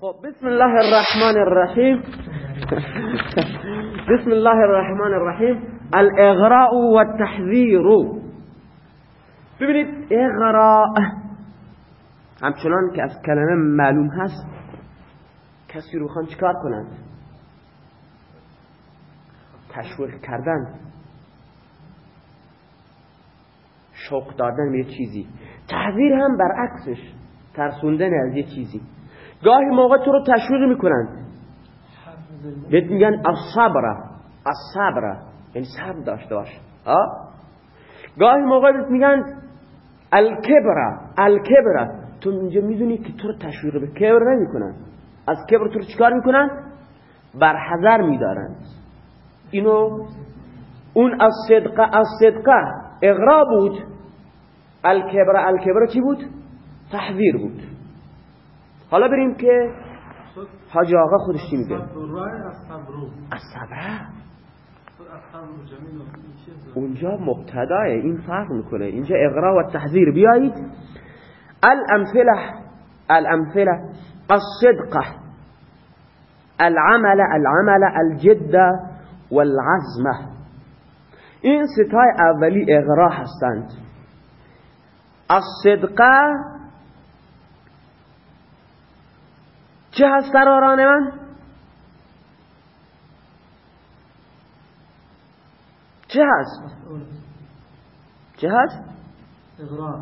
خب بسم الله الرحمن الرحیم. بسم الله الرحمن الرحیم. الاغراء و التحذیر ببینید اغراء همچنان که از کلمه معلوم هست کسی رو خواهند چکار کنند تشویق کردن. شوق دادن به چیزی. تحذیر هم برعکسش. ترسوندن از یه چیزی. گاهی موقع تو رو تشویق می‌کنند بهت میگن الصبر الصبر. یعنی صبر داشته باش. گاهی موقع بهت میگن الکبر الکبر. تو اینجا می‌دونی که تو رو تشویق به کبر نمی‌کنن. از کبر تو رو چیکار می‌کنن؟ برحذر میدارند اینو اون از صدقه از صدقه اغرا بود. الکبر الکبر چی بود؟ تحذیر بود. حالا بریم که حاج آقا خودش چی میگه؟ از صبره اونجا مبتداه این فرق می‌کنه. اینجا اقرا و تحذیر. بیایید. الامثله الامثله الصدقه العمل العمل الجد والعزمه این ستای اولی اغرا هستند. الصدقه چه هست قراران من؟ چه هست؟ چه هست؟ اغراء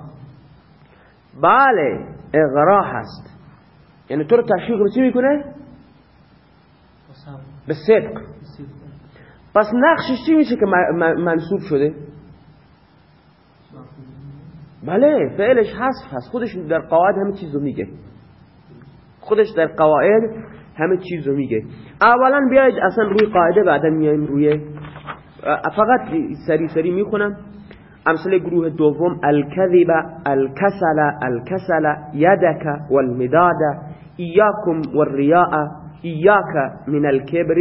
بله اغراء هست یعنی تو رو تشویق به چی می‌کنه؟ به صدق پس نقشش چی میشه که منصوب شده؟ بله فعلش حذف هست خودش در قواعد همه چیز رو میگه خودش در قواعد همه چیز رو میگه. اولا بیاید اصلا روی قاعده بعدا میایم روی فقط سری سری می‌خونم. امثله گروه دوم الكذب الكسل الكسل يدك والمداد إياكم والرياء إياك من الكبر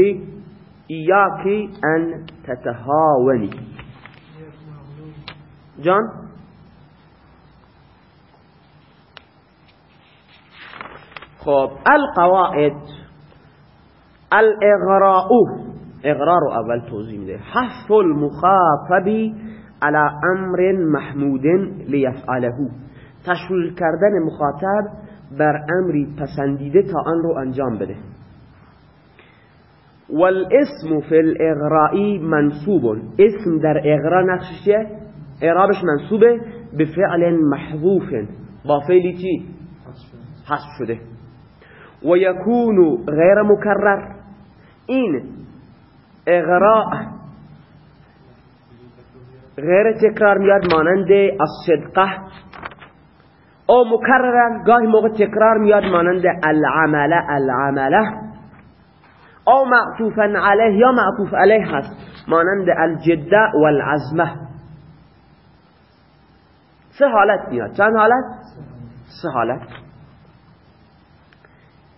إياك أن تتهاوني جان؟ خب القواعد الاغراء. اغراء رو اول توضیح میده. حث المخاطب على امر محمود لیفعله. تشویق کردن مخاطب بر امری پسندیده تا آن رو انجام بده. والاسم في الاغراء منصوب. اسم در اغراء نقشش چیه؟ اعرابش منصوبه بفعل محذوف. با فعلی چی؟ حذف شده. و یکون غیر مکرر این اغراء غیر تکرار میاد مانند الصدقه او مکررن گاهی موقع تکرار میاد مانند العمله العمله او معطوفا علیه یا معطوف علیه هست. مانند الجده والعزمه سه حالت میاد. چند حالت؟ سه حالت.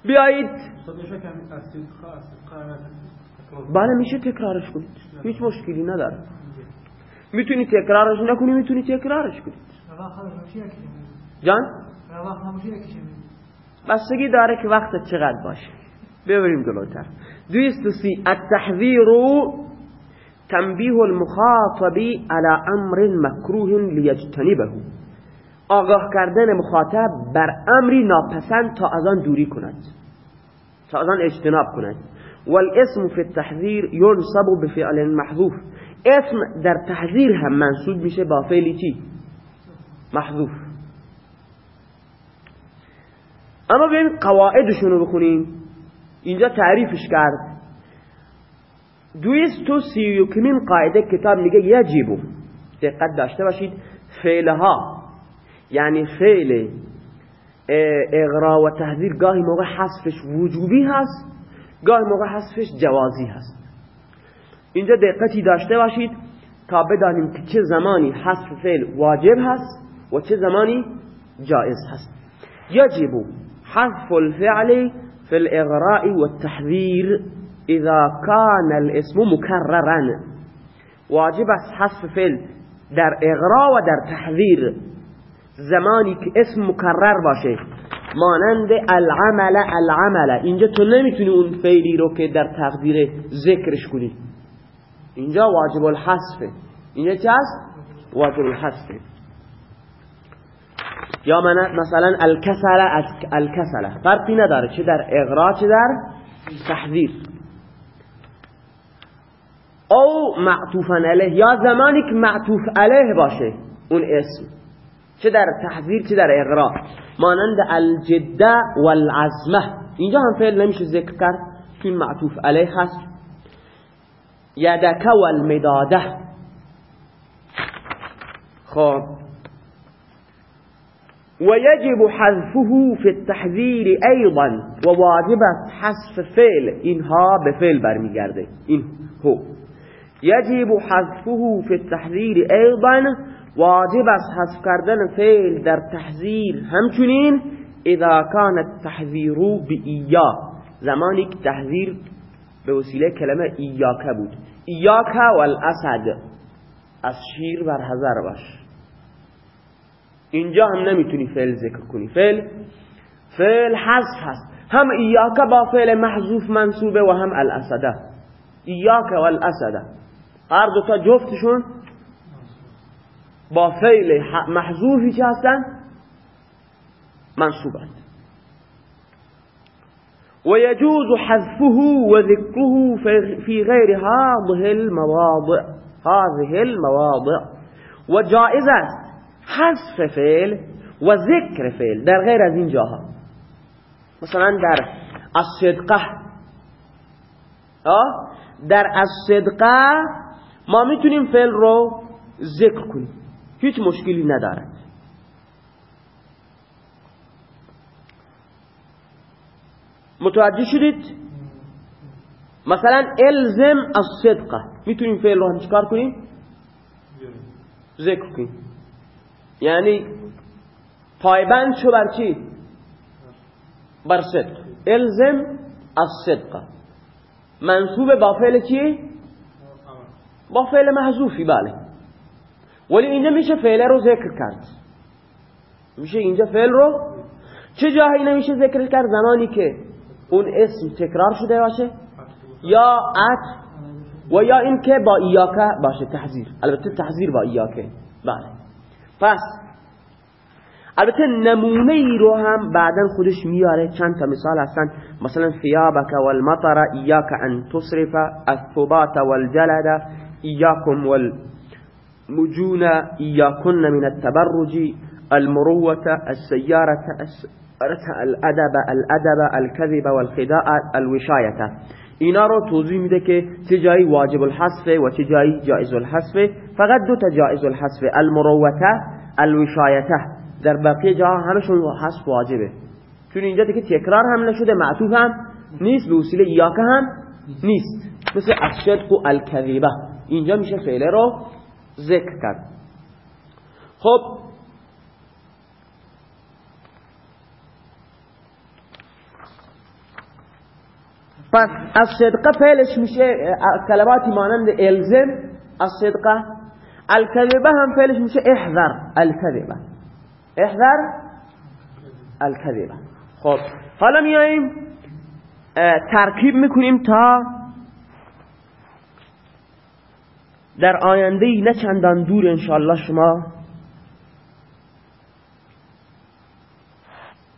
بیایید. بله میشه تکرارش کنید. هیچ مشکلی نداره. می‌تونی تکرارش نکنی می‌تونی تکرارش کنید. جان؟ بستگی داره که وقت چقدر باشه. ببریم جلوتر. دویست سی التحذیر تنبیه المخاطب على امر مکروه لیجتنبه. آگاه کردن مخاطب بر امری ناپسند تا از آن دوری کند. تا از آن اجتناب کند. والاسم في التحذير ينصب بفعل محذوف. اسم در تحذیر هم منصوب میشه با فعلی چی؟ محذوف. اما ببین قواعدشون رو بخونیم. اینجا تعریفش کرد. دویست و سی و قاعده کتاب میگه یجیبو. دقت داشته باشید. فعلها. یعنی فعل اغرا و تحذیر گاهی موقع حذفش وجوبی هست گاهی موقع حذفش جوازی هست. اینجا دقتی داشته باشید تا بدانیم که چه زمانی حذف فعل واجب هست و چه زمانی جائز هست. یجب حذف الفعل في الإغراء والتحذير إذا كان الاسم مكررا واجب است حذف فعل در اغراء و در تحذیر. زمانی که اسم مکرر باشه. مانند العمل العمل. اینجا تو نمی‌تونی اون فعلی رو که در تقدیر ذکرش کنی. اینجا واجب الحذفه اینجا چه هست؟ واجب الحذفه یا مثلا الکسل الکسل. فرقی نداره. چه در اغرا چه در تحذیر. او معطوفا علیه. یا زمانی که معطوف علیه باشه. اون اسم. چه در تحذیر چه در اغرا مانند الجده والعزمه اینجا هم فعل نمیشه ذکر کرد. چون معطوف علیه هست. یدک والمداده خب. ويجب حذفه في التحذير أيضا وواجب حذف فعل. إنها بفعل برمیگرده. این هو. يجب حذفه في التحذير أيضا واجب حذف کردن فعل در تحذير همچنین اذا كان التحذير بإياه زمانی که تحذير به وسیله کلمه ایاک بود. ایاک والاسد. از شیر بر حذر باش. اینجا هم نمی‌تونی فعل ذکر کنی. فعل فعل حذف هست. هم ایاک با فعل محذوف منصوبه و هم الاسده ایاک والاسده هر دو تا جفتشون با فعل محذوفی چه هستن منصوبند. ويجوز حذفه وذكره في غير هذه المواضع. هذه المواضع. وجائز است حذف فعل و ذکر فعل در غیر از این جاها. مثلا در الصدقه. در الصدقه ما میتونیم فعل رو ذکر کنیم. هیچ مشکلی ندارد. متوجه شدید؟ مثلا الزم الصدقه می‌تونیم فعل رو هم چکار کنیم؟ ذکر کنیم. یعنی پایبند شو بر چی؟ بر صدق. الزم الصدقه منصوب با فعل چی؟ با فعل محذوفی بله. ولی اینجا میشه فعل رو ذکر کرد. میشه اینجا فعل رو؟ چه جایی نمیشه ذکر کرد؟ زمانی که اون اسم تکرار شده باشه؟ یا ات و یا این که با ایاکه باشه تحذیر. البته تحذیر با ایاکه. بله. پس البته نمونه ای رو هم بعدا خودش میاره. چند تا مثال هستن. مثلا ثیابک والمطر ایاک ان تصرف الثبات والجلد ایاکم والمجون ایاکن من التبرج المروة السيارة الادب الادب الكذب والخداع الوشایت اینا رو توضیح میده که چه جایی واجب الحذف و چه جایی جائز الحذف. فقط دو تا جائز الحذف المروته الوشایته در بقیه جاها همشون حذف واجبه. چون اینجا دیگه تکرار هم نشده معطوف هم نیست به وسیله ایاکه هم نیست. مثل الصدق و الکذیبه. اینجا میشه فعله رو ذکر کرد. خب پس از صدقه فعلش میشه کلماتی مانند الزم از صدقه. الکذبه هم فعلش میشه احذر الکذبه. احذر الکذبه. خب حالا میاییم ترکیب می‌کنیم تا در آینده نه چندان دور انشاءالله شما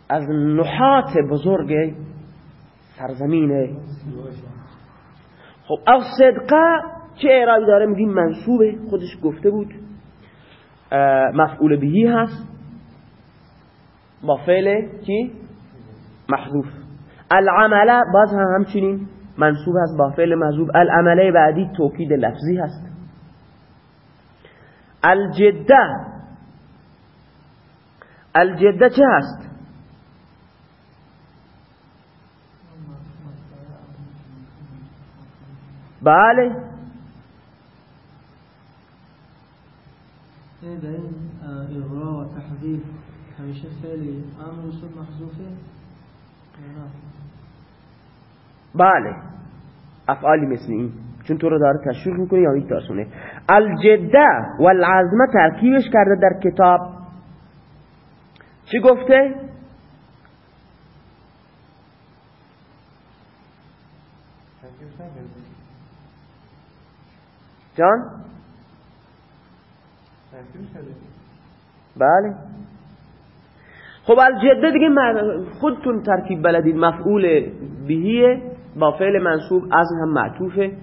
از نحات بزرگ سرزمینه خب از صدقه چه اعرابی داره؟ میگیم منصوبه خودش گفته بود. مفعول بهی هست. با فعل چی؟ محذوف. العمله باز هم همچنین منصوب هست با فعل محذوف. العمله بعدی توکید لفظی هست. الجده الجده چه هست؟ بله. این اغراء و تحذیف همیشه فعلی امر رسول محذوفه بله. افعالی مثل این. چون تو رو داره تشریح می‌کنه یا این تاسونه الجده و العزمه ترکیبش کرده در کتاب چی گفته؟ جان؟ بله خب الجده دیگه خودتون ترکیب بلدید مفعول بهیه با فعل منصوب از هم معطوفه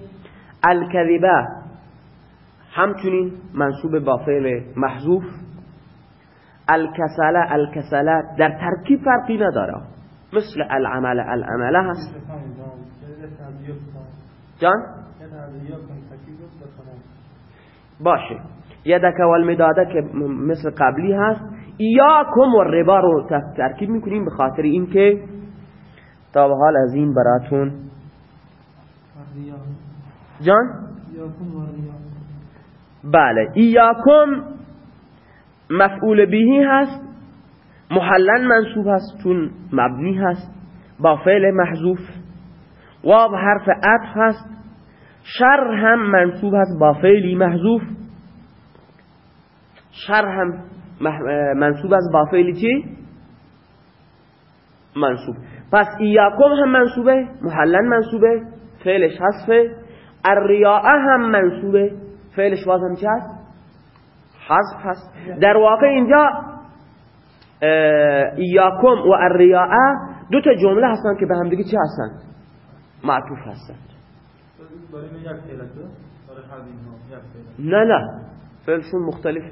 الکذبه همچنین منصوب با فعل محذوف الکسله الکسله در ترکیب فرقی نداره. مثل العمل العمله هست. جان؟ باشه. یدک و المداده که مثل قبلی هست کم و ربا رو ترکیب می‌کنیم به خاطر اینکه تا به حال از این براتون جان؟ بله. ایاکم مفعول بهی هست. محلن منصوب هست چون مبنی هست. با فعل محذوف. واب حرف عطف هست. شر هم منصوب هست با فعلی محذوف. شر هم منصوب است با فعلی چی؟ منصوب. پس ایاکم هم منصوبه محلن منصوبه فعلش حذفه. الریاء هم منصوبه. فعلش باز هم چی هست؟ حذف هست. در واقع اینجا ایاکم و الریاء دو تا جمله هستن که به هم دیگه چی هستن؟ معطوف هستن. نه نه. فعلشون مختلفه.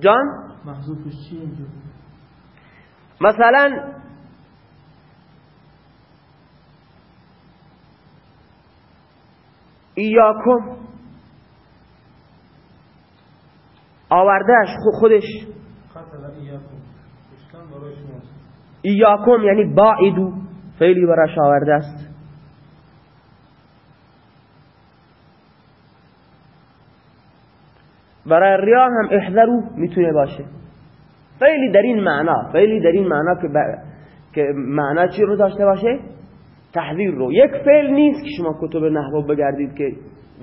جان؟ مثلا ایاکم. آوردهش خودش. ایاکم یعنی باعدو فعلی براش آورده است. برای ریا هم احذرو می‌تونه باشه. فعلی در این معنا فعلی در این معنا که, که معنا چی رو داشته باشه؟ تحذیر رو. یک فعل نیست که شما کتب نحو بگردید که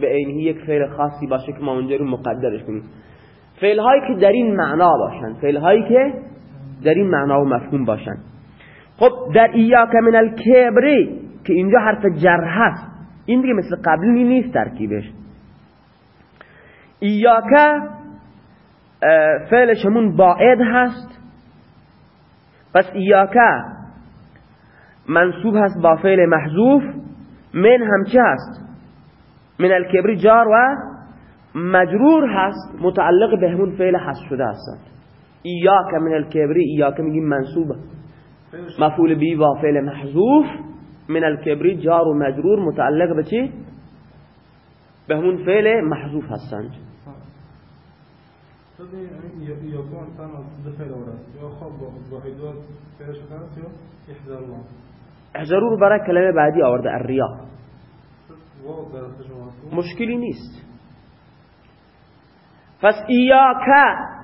به عینی یک فعل خاصی باشه که ما اونجا رو مقدرش کنیم. فعل هایی که در این معنا باشن. فعل هایی که در این معنا و مفهوم باشن. خب در ایاک من الکبری که اینجا حرف جر هست. این دیگه مثل قبلی نیست ترکیبش. ایاک فعلشمون باعد هست. پس ایاک منصوب هست با فعل محذوف من هم چه هست؟ من الکبری جار و مجرور هست متعلق به همون فعل حذف شده هستند ایاک من الکبری ایاک میگیم منصوبه مفعول بی با فعل محذوف من الکبری جار و مجرور متعلق به چی؟ به همون فعل محذوف هستند احذرو رو برای کلمه بعدی آورده الریا. مشکلی نیست. پس ایاک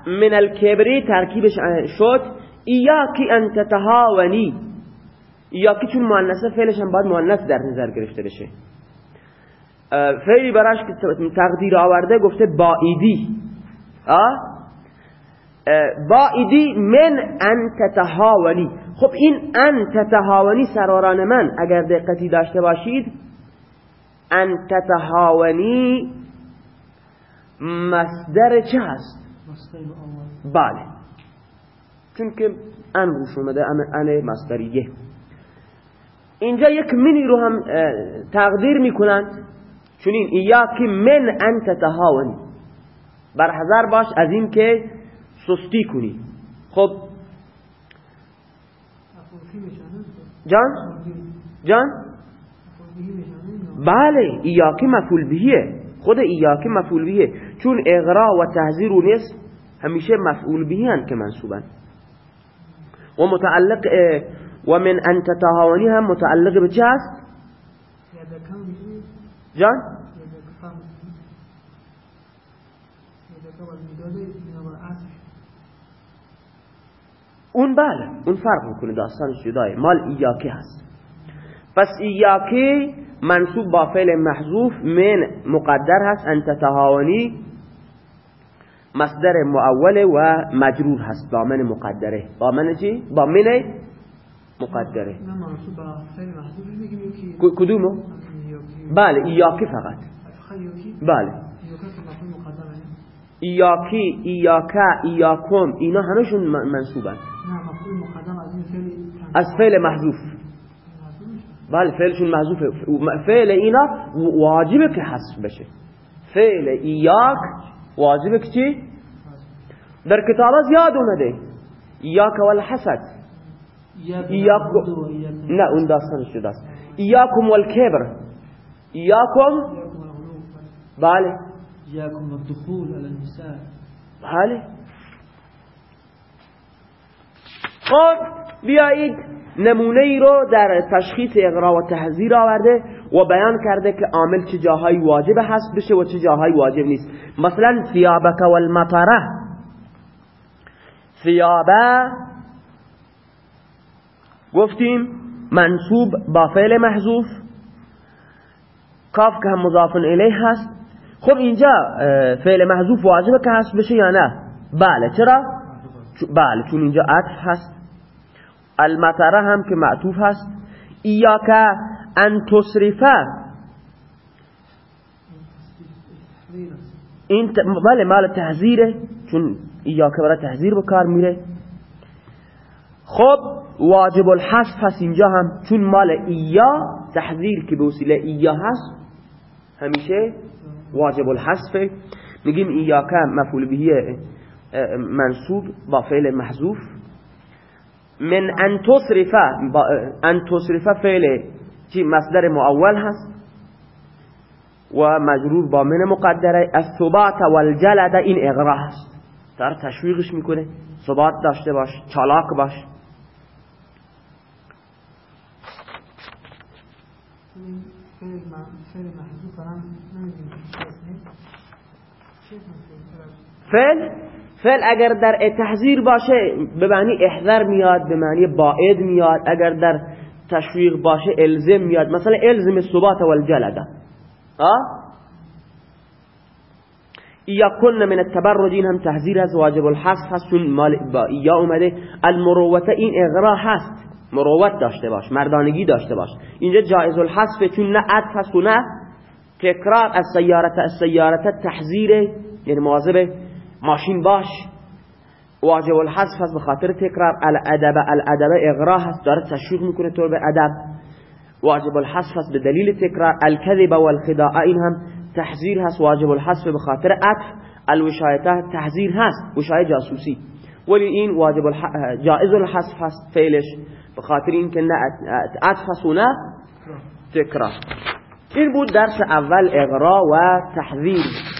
من الکبری ترکیبش شد. ایاکی انت تتهاونی. ایاکی چون مؤنثه فعلش هم باید مؤنث در نظر گرفته بشه. فعلی براش که تقدیر آورده گفته بائیدی. بائیدی من انت تهاونی خب این انت تهاونی سراران من. اگر دقتی داشته باشید انت تهاونی مصدر چه هست؟ بله. چون که ان روش اومده ان مصدریه اینجا یک منی رو هم تقدیر می‌کنند چون این ایاکی من انت تهاونی برحضر باش از این که سستی کنی. خب جان؟ جان؟ بله ایاکی مفعول بهیه. خود ایاکی مفعول بهیه. چون اغرا و تحذیر نصف همیشه مفعول بهی هن که منصوبن. و متعلق و من انت تهاونی هم متعلق به چه هست؟ جان؟ اون بله اون فرق می‌کنه داستانش جدای مال ایاکی هست. پس ایاکی منصوب با فعل محذوف من مقدر هست انت تهاونی مصدر معول و مجرور هست. با من مقدره. با من چی؟ با من مقدره کدومو؟ بله ایاکی فقط. بله. ایاکی ایاکا ایاکم اینا همشون من- منصوبن. از فعل محذوف. بله فعلشون محذوف فعل اینا واجبه که حذف بشه. فعل ایاک واجبه که چی؟ در کتاب زیاد اومده. ایاک والحسد. ایاک نه اون داستان شده است. ایاکم والکبر. ایاکم؟ بله. ایاکم والدخول على النساء. بله. خب بیایید نمونه ای رو در تشخیص اقرا و تحذیر آورده و بیان کرده که عامل چه جاهایی واجب هست بشه و چه جاهایی واجب نیست. مثلا ثیابک والمطره. ثیابه گفتیم منصوب با فعل محذوف. کاف که هم مضاف الیه هست. خب اینجا فعل محذوف واجبه که هست بشه یا نه؟ بله چرا؟ بله چون اینجا عطف هست. المطره هم که معطوف هست. ایاک ان تصرفه این. بله مال تحذیره چون ایاک برای تحذیر به میره. خب واجب الحذف هست اینجا هم چون مال ایا تحذیر که به وسیله ایا هست همیشه واجب الحذف میگیم ایاک مفعول به اه، منصوب با فعل محذوف. من ان تصرفه ان تصرفه فعل چی؟ مصدر معول هست. و مجرور با من مقدره. الثبات والجلد این اغرا هست. در تشویقش می‌کنه. ثبات داشته باش چالاک باش. فعل؟ فعل اگر در تحذیر باشه به معنی احذر میاد به معنی باید میاد. اگر در تشویق باشه الزم میاد. مثلا الزم الثبات والجلد. ها یا کن من التبرج هم تحذیر هست واجب الحذف هست چون مال با یا اومده. المروته این اغرا هست. مروت داشته باش مردانگی داشته باش. اینجا جایز الحذف چون نه عطف هست و نه تکرار. از سیارت از سیارت تحذیره یعنی مواظب ماشین باش. واجب الحذف هست به خاطر تکرار. الادب الادب اغرا هست داره تشویق می‌کنه تو به ادب. واجب الحذف هست به دلیل تکرار. الكذب والخداع این هم تحذیر هست. واجب الحذف به خاطر عطف. الوشایته تحذیر هست. وشایه جاسوسی. ولی این واجب الح... جائز الحذف هست. فعلش به خاطر این که نه عطف هست و نه تکرار. این بود درس اول اغرا و تحذیر.